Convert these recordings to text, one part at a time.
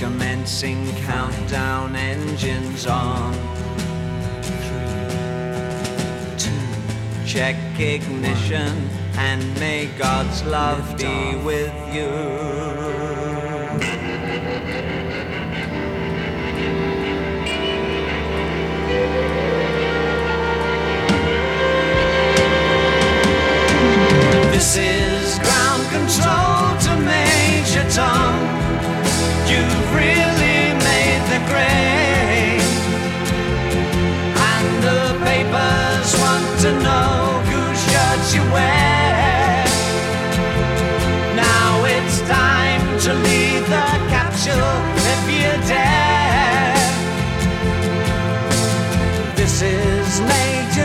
Commencing countdown engines on. three, two, Check ignition and may God's love be with you. This is ground control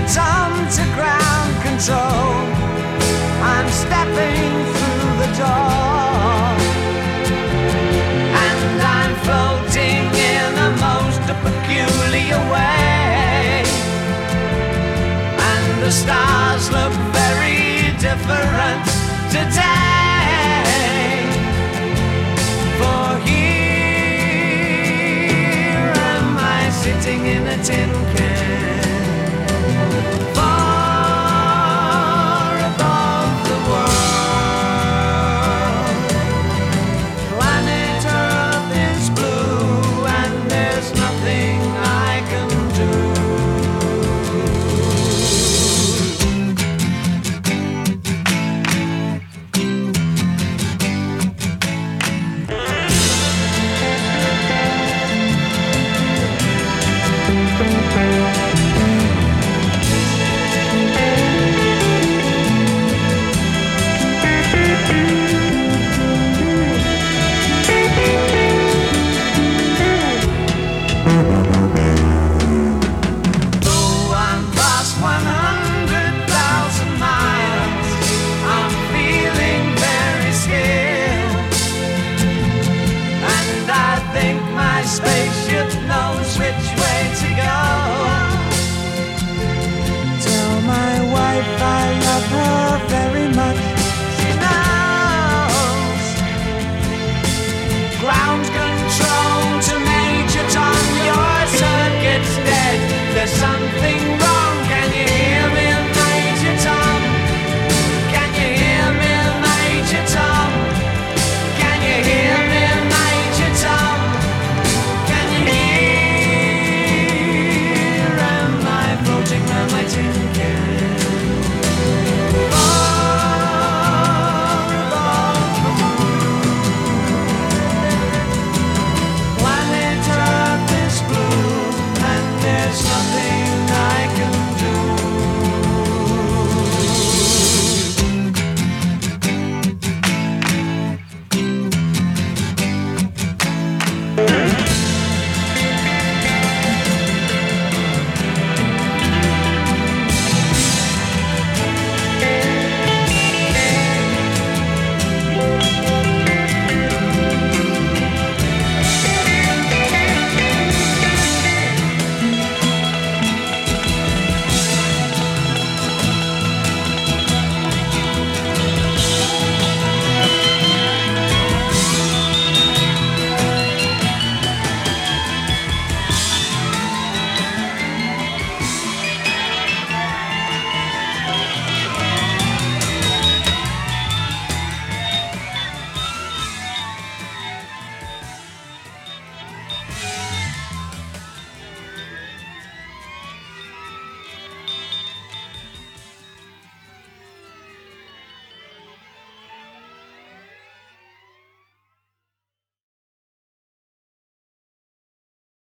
baton to ground control. I'm stepping through the door. And I'm floating in the most peculiar way. And the stars look very different today. sitting in a tin can.